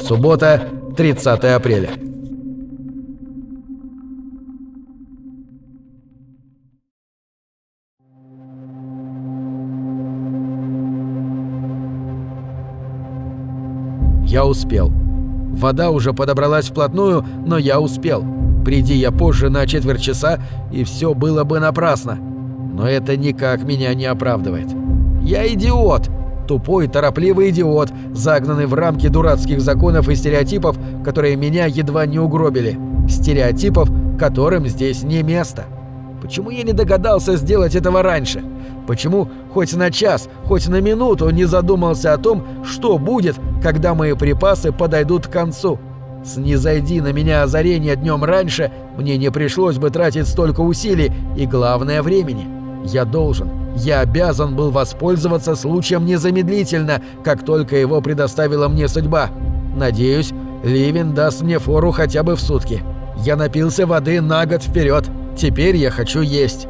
Суббота, 30 апреля. Я успел. Вода уже подобралась вплотную, но я успел. Приди я позже на четверть часа, и все было бы напрасно. Но это никак меня не оправдывает. Я идиот! Тупой, торопливый идиот, загнанный в рамки дурацких законов и стереотипов, которые меня едва не угробили. Стереотипов, которым здесь не место. Почему я не догадался сделать этого раньше? Почему хоть на час, хоть на минуту не задумался о том, что будет, когда мои припасы подойдут к концу? Снизойди на меня озарение днем раньше, мне не пришлось бы тратить столько усилий и, главное, времени. Я должен, я обязан был воспользоваться случаем незамедлительно, как только его предоставила мне судьба. Надеюсь, Ливен даст мне фору хотя бы в сутки. Я напился воды на год вперед. Теперь я хочу есть.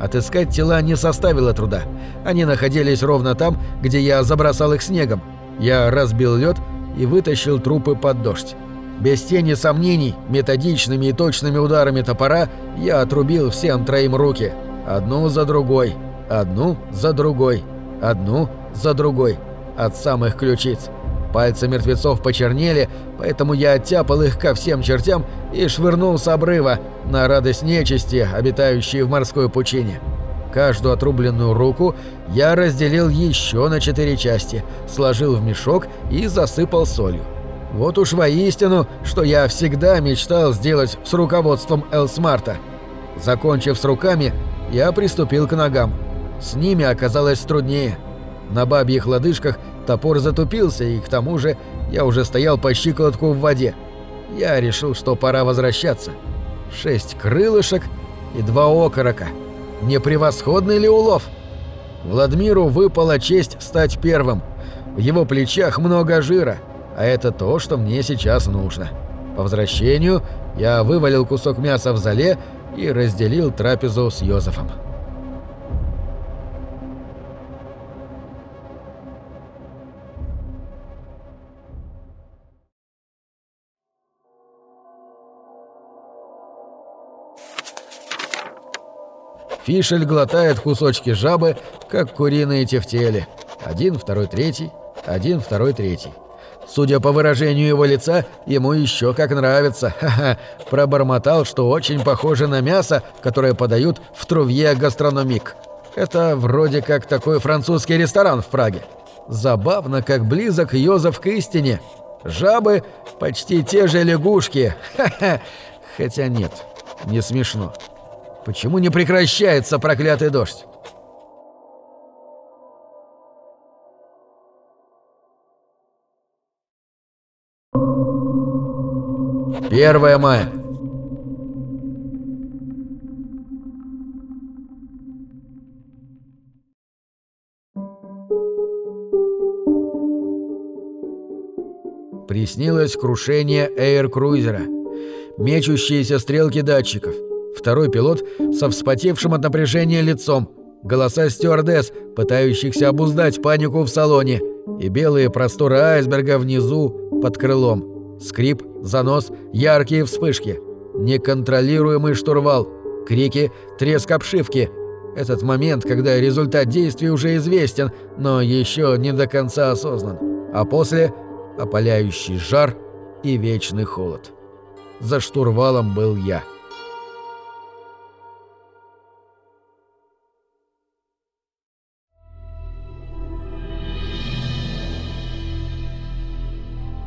Отыскать тела не составило труда. Они находились ровно там, где я забросал их снегом. Я разбил лед и вытащил трупы под дождь. Без тени сомнений, методичными и точными ударами топора я отрубил всем троим руки. Одну за другой, одну за другой, одну за другой. От самых ключиц. Пальцы мертвецов почернели, поэтому я оттяпал их ко всем чертям и швырнул с обрыва на радость нечисти, обитающей в морской пучине. Каждую отрубленную руку я разделил еще на четыре части, сложил в мешок и засыпал солью. Вот уж воистину, что я всегда мечтал сделать с руководством Элсмарта. Закончив с руками, я приступил к ногам. С ними оказалось труднее. На бабьих лодыжках топор затупился, и к тому же я уже стоял по щиколотку в воде. Я решил, что пора возвращаться. Шесть крылышек и два окорока. Не превосходный ли улов? Владмиру выпала честь стать первым. В его плечах много жира — а это то, что мне сейчас нужно. По возвращению я вывалил кусок мяса в зале и разделил трапезу с Йозефом. Фишель глотает кусочки жабы, как куриные тефтели. Один, второй, третий. Один, второй, третий. Судя по выражению его лица, ему еще как нравится. Ха-ха. Пробормотал, что очень похоже на мясо, которое подают в Трувье гастрономик. Это вроде как такой французский ресторан в Праге. Забавно, как близок Йозеф к истине. Жабы — почти те же лягушки. Ха-ха. Хотя нет, не смешно. Почему не прекращается проклятый дождь? 1 мая. Приснилось крушение эйр-крузера. Мечущиеся стрелки датчиков. Второй пилот со вспотевшим от напряжения лицом. Голоса стюардесс, пытающихся обуздать панику в салоне. И белые просторы айсберга внизу под крылом. Скрип, занос, яркие вспышки. Неконтролируемый штурвал. Крики, треск обшивки. Этот момент, когда результат действий уже известен, но еще не до конца осознан. А после – опаляющий жар и вечный холод. За штурвалом был я.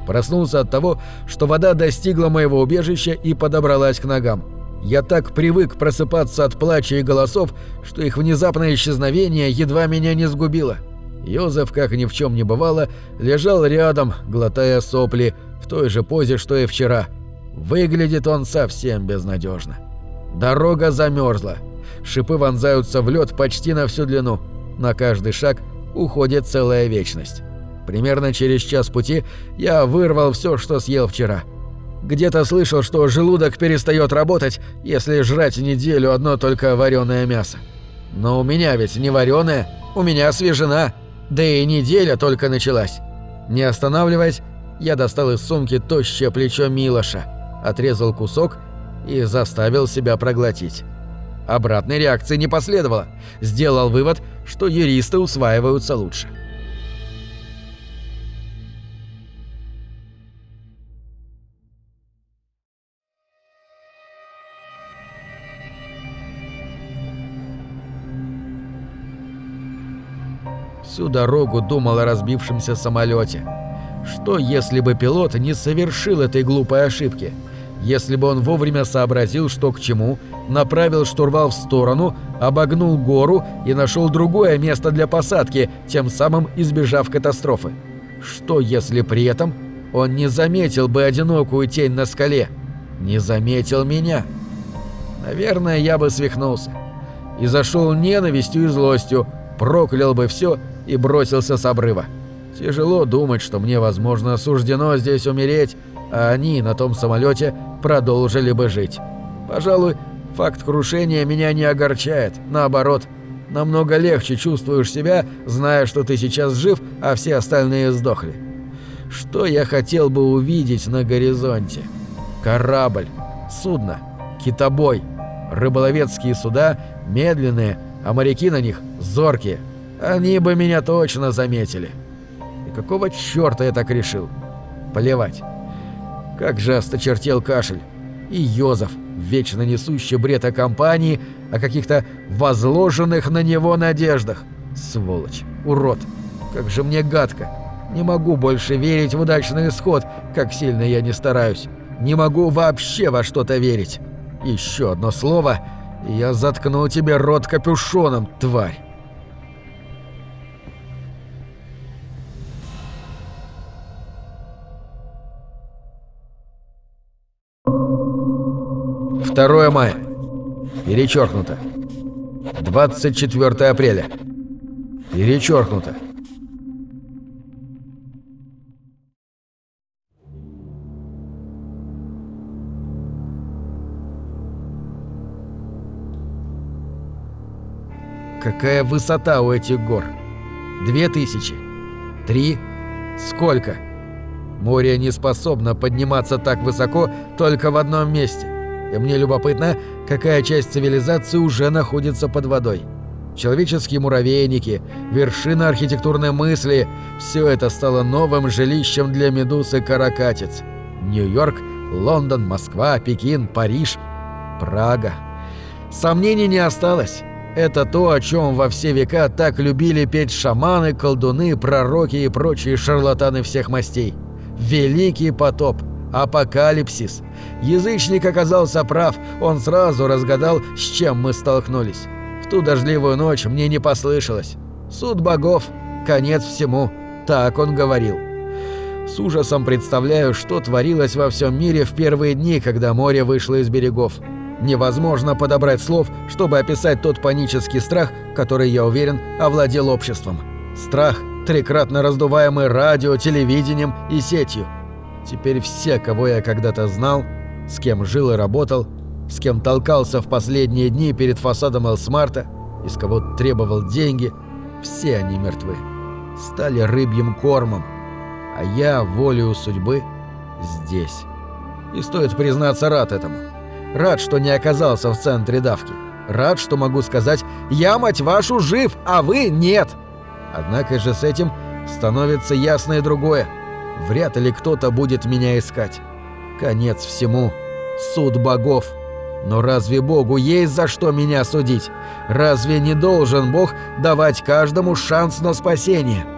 Проснулся от того, что вода достигла моего убежища и подобралась к ногам. Я так привык просыпаться от плача и голосов, что их внезапное исчезновение едва меня не сгубило. Йозеф, как ни в чем не бывало, лежал рядом, глотая сопли, в той же позе, что и вчера. Выглядит он совсем безнадежно. Дорога замерзла. Шипы вонзаются в лед почти на всю длину. На каждый шаг уходит целая вечность. Примерно через час пути я вырвал все, что съел вчера. Где-то слышал, что желудок перестает работать, если жрать неделю одно только вареное мясо. Но у меня ведь не вареное, у меня свежена, да и неделя только началась. Не останавливаясь, я достал из сумки тощее плечо Милоша, отрезал кусок и заставил себя проглотить. Обратной реакции не последовало. Сделал вывод, что юристы усваиваются лучше. Всю дорогу думал о разбившемся самолете. Что если бы пилот не совершил этой глупой ошибки? Если бы он вовремя сообразил, что к чему, направил штурвал в сторону, обогнул гору и нашел другое место для посадки, тем самым избежав катастрофы. Что если при этом он не заметил бы одинокую тень на скале? Не заметил меня? Наверное, я бы свихнулся. И зашел ненавистью и злостью, проклял бы все и бросился с обрыва. Тяжело думать, что мне, возможно, суждено здесь умереть, а они на том самолете продолжили бы жить. Пожалуй, факт крушения меня не огорчает, наоборот. Намного легче чувствуешь себя, зная, что ты сейчас жив, а все остальные сдохли. Что я хотел бы увидеть на горизонте? Корабль, судно, китобой, рыболовецкие суда медленные, а моряки на них зоркие. Они бы меня точно заметили. И какого чёрта я так решил? Плевать. Как же осточертел кашель. И Йозеф, вечно несущий бред о компании, о каких-то возложенных на него надеждах. Сволочь, урод. Как же мне гадко. Не могу больше верить в удачный исход, как сильно я не стараюсь. Не могу вообще во что-то верить. Еще одно слово, и я заткну тебе рот капюшоном, тварь. Второе мая. Перечеркнуто. 24 апреля. Перечеркнуто. Какая высота у этих гор? Две тысячи? Три? Сколько? Море не способно подниматься так высоко только в одном месте. И мне любопытно, какая часть цивилизации уже находится под водой. Человеческие муравейники, вершина архитектурной мысли – все это стало новым жилищем для медусы каракатиц. Нью-Йорк, Лондон, Москва, Пекин, Париж, Прага. Сомнений не осталось. Это то, о чем во все века так любили петь шаманы, колдуны, пророки и прочие шарлатаны всех мастей. Великий потоп, апокалипсис. Язычник оказался прав, он сразу разгадал, с чем мы столкнулись. В ту дождливую ночь мне не послышалось. Суд богов, конец всему, так он говорил. С ужасом представляю, что творилось во всем мире в первые дни, когда море вышло из берегов. Невозможно подобрать слов, чтобы описать тот панический страх, который, я уверен, овладел обществом. Страх, трикратно раздуваемый радио, телевидением и сетью. Теперь все, кого я когда-то знал, с кем жил и работал, с кем толкался в последние дни перед фасадом Элсмарта, из кого требовал деньги, все они мертвы. Стали рыбьим кормом, а я, волею судьбы, здесь. И стоит признаться, рад этому. Рад, что не оказался в центре давки. Рад, что могу сказать «Я, мать вашу, жив, а вы нет!» Однако же с этим становится ясно и другое. Вряд ли кто-то будет меня искать. Конец всему. Суд богов. Но разве Богу есть за что меня судить? Разве не должен Бог давать каждому шанс на спасение?»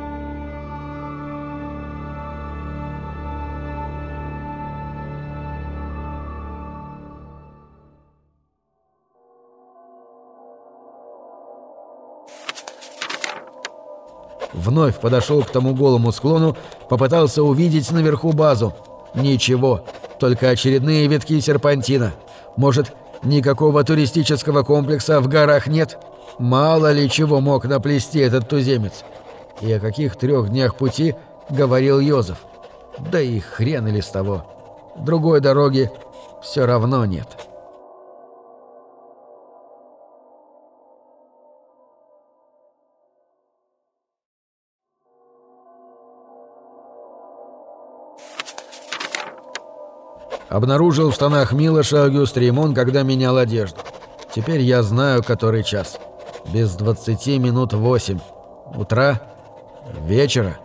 Вновь подошел к тому голому склону, попытался увидеть наверху базу. Ничего, только очередные витки серпантина. Может, никакого туристического комплекса в горах нет? Мало ли чего мог наплести этот туземец. И о каких трех днях пути говорил Йозеф. Да и хрен или с того. Другой дороги все равно нет. Обнаружил в штанах Милоша Агюст Римон, когда менял одежду. Теперь я знаю, который час. Без 20 минут 8. Утра? Вечера?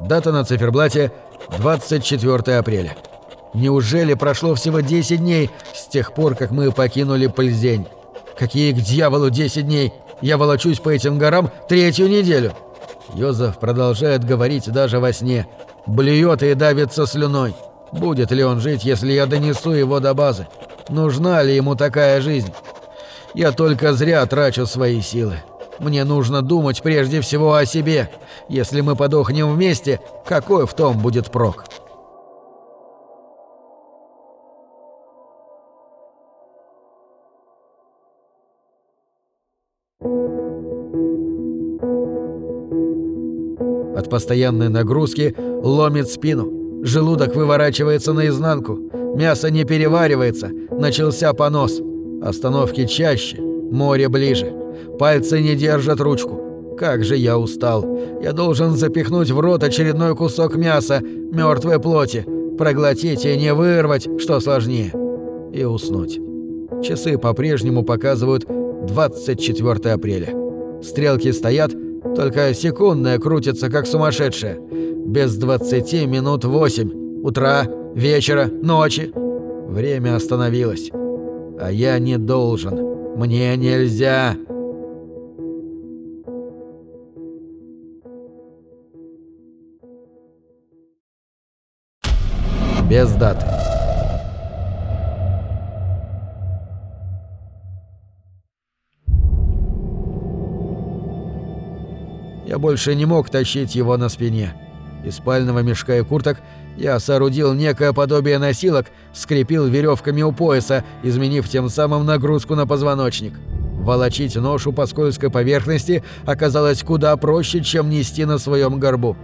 Дата на циферблате 24 апреля. Неужели прошло всего 10 дней с тех пор, как мы покинули Пыльзень? Какие к дьяволу 10 дней? Я волочусь по этим горам третью неделю. Йозеф продолжает говорить даже во сне. Блюет и давится слюной. Будет ли он жить, если я донесу его до базы? Нужна ли ему такая жизнь? Я только зря трачу свои силы. Мне нужно думать прежде всего о себе. Если мы подохнем вместе, какой в том будет прок? От постоянной нагрузки ломит спину. Желудок выворачивается наизнанку. Мясо не переваривается. Начался понос. Остановки чаще. Море ближе. Пальцы не держат ручку. Как же я устал. Я должен запихнуть в рот очередной кусок мяса, мертвой плоти, проглотить и не вырвать, что сложнее. И уснуть. Часы по-прежнему показывают 24 апреля. Стрелки стоят, только секундная крутится, как сумасшедшая. Без 20 минут 8. Утра, вечера, ночи. Время остановилось. А я не должен. Мне нельзя. Без даты. Я больше не мог тащить его на спине. Из спального мешка и курток я соорудил некое подобие носилок, скрепил веревками у пояса, изменив тем самым нагрузку на позвоночник. Волочить ношу по скользкой поверхности оказалось куда проще, чем нести на своем горбу.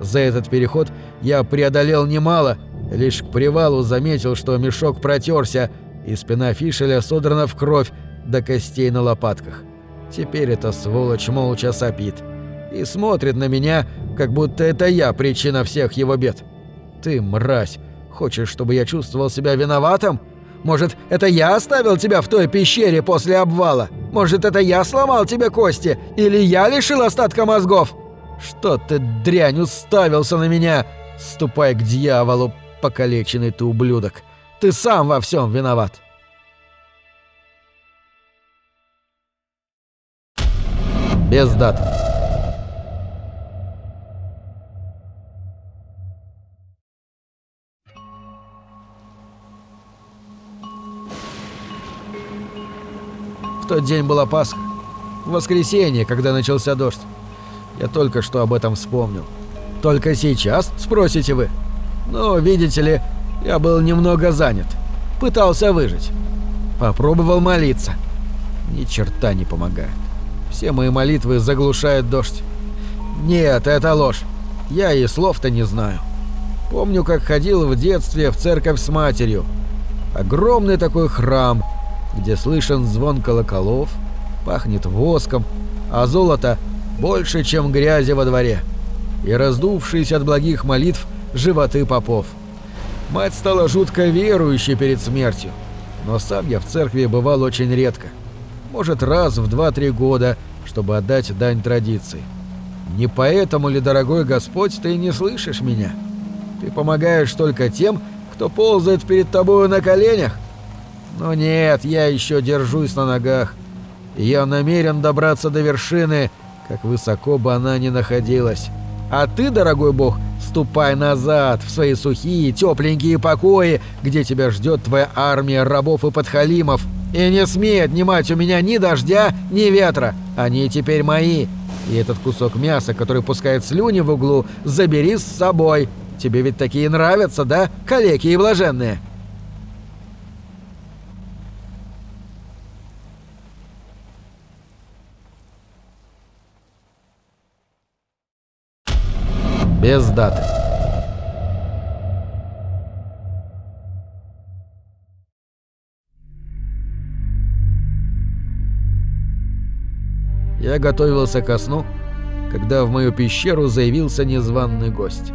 За этот переход я преодолел немало, лишь к привалу заметил, что мешок протерся, и спина Фишеля содрана в кровь до костей на лопатках. Теперь эта сволочь молча сопит и смотрит на меня, как будто это я причина всех его бед. Ты, мразь, хочешь, чтобы я чувствовал себя виноватым? Может, это я оставил тебя в той пещере после обвала? Может, это я сломал тебе кости? Или я лишил остатка мозгов? Что ты, дрянь, уставился на меня? Ступай к дьяволу, покалеченный ты ублюдок. Ты сам во всем виноват. Без даты. Тот день была Пасха. В воскресенье, когда начался дождь. Я только что об этом вспомнил. Только сейчас, спросите вы? Ну, видите ли, я был немного занят. Пытался выжить. Попробовал молиться. Ни черта не помогает. Все мои молитвы заглушает дождь. Нет, это ложь. Я и слов-то не знаю. Помню, как ходил в детстве в церковь с матерью. Огромный такой храм – где слышен звон колоколов, пахнет воском, а золото больше, чем грязи во дворе, и раздувшись от благих молитв животы попов. Мать стала жутко верующей перед смертью, но сам я в церкви бывал очень редко. Может, раз в два-три года, чтобы отдать дань традиции. Не поэтому ли, дорогой Господь, ты не слышишь меня? Ты помогаешь только тем, кто ползает перед тобою на коленях? Но нет, я еще держусь на ногах. я намерен добраться до вершины, как высоко бы она ни находилась. А ты, дорогой бог, ступай назад, в свои сухие, тепленькие покои, где тебя ждет твоя армия рабов и подхалимов. И не смей отнимать у меня ни дождя, ни ветра. Они теперь мои. И этот кусок мяса, который пускает слюни в углу, забери с собой. Тебе ведь такие нравятся, да, калеки и блаженные?» Без даты. Я готовился ко сну, когда в мою пещеру заявился незваный гость.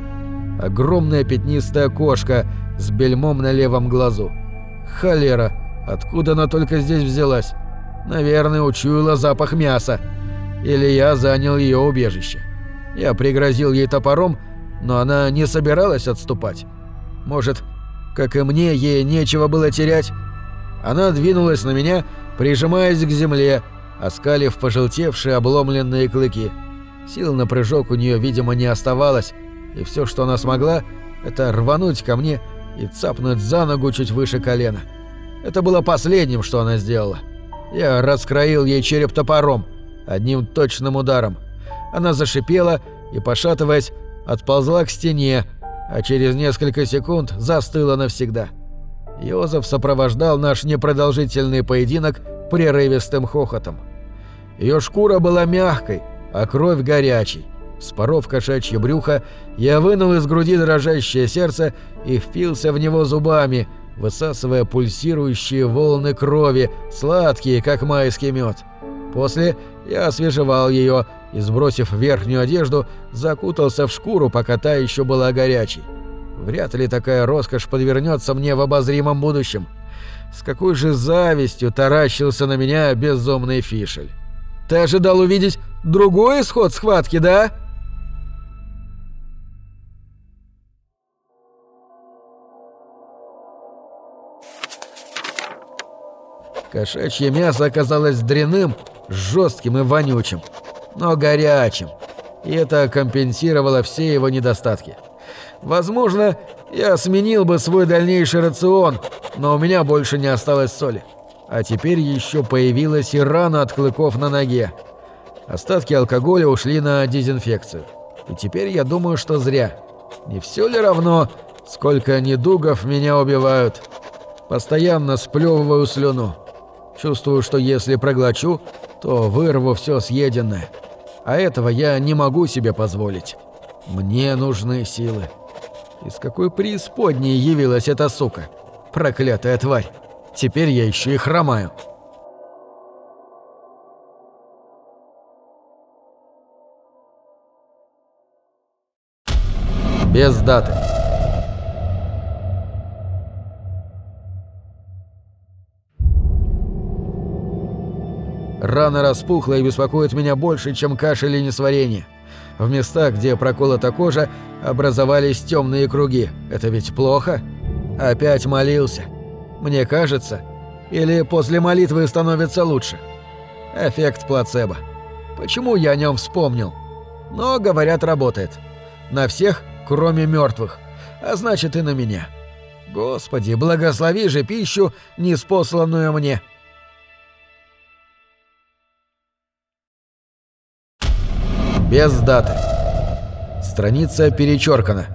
Огромная пятнистая кошка с бельмом на левом глазу. Холера, откуда она только здесь взялась? Наверное, учуяла запах мяса. Или я занял ее убежище. Я пригрозил ей топором, но она не собиралась отступать. Может, как и мне, ей нечего было терять? Она двинулась на меня, прижимаясь к земле, оскалив пожелтевшие обломленные клыки. Сил на прыжок у нее, видимо, не оставалось, и все, что она смогла, это рвануть ко мне и цапнуть за ногу чуть выше колена. Это было последним, что она сделала. Я раскроил ей череп топором, одним точным ударом. Она зашипела и, пошатываясь, отползла к стене, а через несколько секунд застыла навсегда. Йозеф сопровождал наш непродолжительный поединок прерывистым хохотом. Ее шкура была мягкой, а кровь горячей. Споров кошачье брюхо, я вынул из груди дрожащее сердце и впился в него зубами, высасывая пульсирующие волны крови, сладкие, как майский мед. После я освежевал ее и, сбросив верхнюю одежду, закутался в шкуру, пока та еще была горячей. Вряд ли такая роскошь подвернется мне в обозримом будущем. С какой же завистью таращился на меня безумный Фишель. «Ты ожидал увидеть другой исход схватки, да?» Кошачье мясо оказалось дряным, жестким и вонючим, но горячим. И это компенсировало все его недостатки. Возможно, я сменил бы свой дальнейший рацион, но у меня больше не осталось соли. А теперь еще появилась и рана от клыков на ноге. Остатки алкоголя ушли на дезинфекцию. И теперь я думаю, что зря. Не все ли равно, сколько недугов меня убивают? Постоянно сплевываю слюну. Чувствую, что если проглочу, то вырву все съеденное. А этого я не могу себе позволить. Мне нужны силы. Из какой преисподней явилась эта сука? Проклятая тварь. Теперь я еще и хромаю. Без даты. Рана распухла и беспокоит меня больше, чем кашель и несварение. В местах, где проколота кожа, образовались темные круги. Это ведь плохо? Опять молился. Мне кажется, или после молитвы становится лучше. Эффект плацебо. Почему я о нем вспомнил? Но, говорят, работает. На всех, кроме мертвых. А значит и на меня. Господи, благослови же пищу, неспосланную мне. Без даты. Страница перечеркана.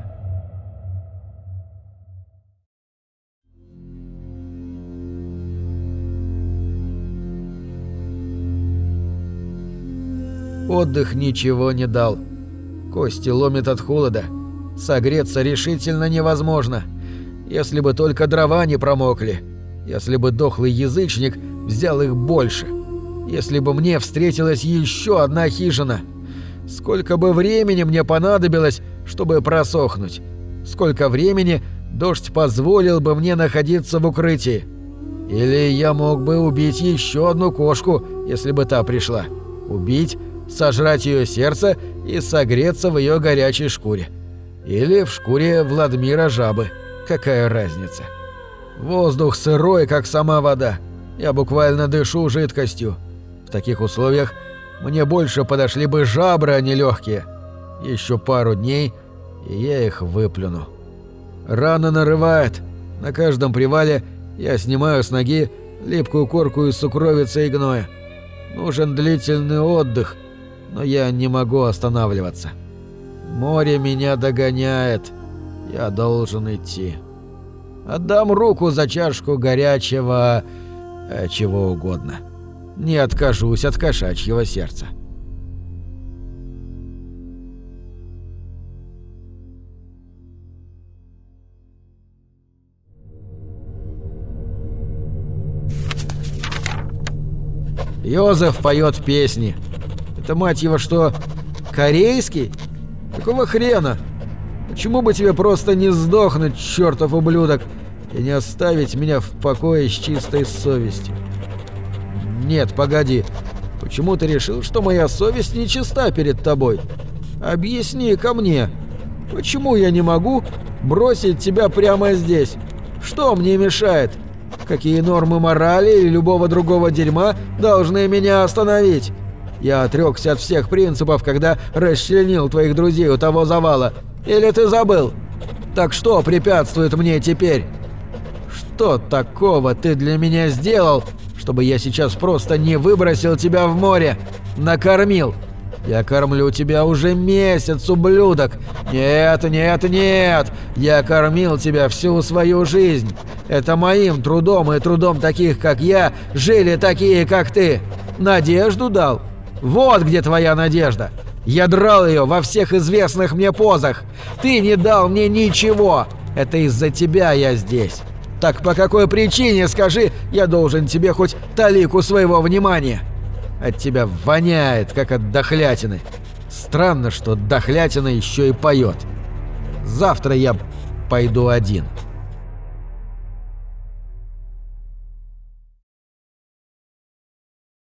Отдых ничего не дал. Кости ломит от холода. Согреться решительно невозможно. Если бы только дрова не промокли. Если бы дохлый язычник взял их больше. Если бы мне встретилась еще одна хижина — Сколько бы времени мне понадобилось, чтобы просохнуть? Сколько времени дождь позволил бы мне находиться в укрытии? Или я мог бы убить еще одну кошку, если бы та пришла? Убить, сожрать ее сердце и согреться в ее горячей шкуре. Или в шкуре Владимира жабы. Какая разница? Воздух сырой, как сама вода. Я буквально дышу жидкостью. В таких условиях мне больше подошли бы жабры, а не легкие. Еще пару дней, и я их выплюну. Рана нарывает. На каждом привале я снимаю с ноги липкую корку из сукровицы и гноя. Нужен длительный отдых, но я не могу останавливаться. Море меня догоняет. Я должен идти. Отдам руку за чашку горячего... Э, чего угодно не откажусь от кошачьего сердца. Йозеф поет песни. Это, мать его, что, корейский? Какого хрена? Почему бы тебе просто не сдохнуть, чертов ублюдок, и не оставить меня в покое с чистой совестью? Нет, погоди. Почему ты решил, что моя совесть нечиста перед тобой? Объясни ко мне, почему я не могу бросить тебя прямо здесь? Что мне мешает? Какие нормы морали или любого другого дерьма должны меня остановить? Я отрекся от всех принципов, когда расчленил твоих друзей у того завала. Или ты забыл? Так что препятствует мне теперь? Что такого ты для меня сделал, чтобы я сейчас просто не выбросил тебя в море? Накормил? Я кормлю тебя уже месяц, ублюдок. Нет, нет, нет. Я кормил тебя всю свою жизнь. Это моим трудом и трудом таких, как я, жили такие, как ты. Надежду дал? Вот где твоя надежда. Я драл ее во всех известных мне позах. Ты не дал мне ничего. Это из-за тебя я здесь. Так по какой причине, скажи, я должен тебе хоть талику своего внимания? От тебя воняет, как от дохлятины. Странно, что дохлятина еще и поет. Завтра я пойду один.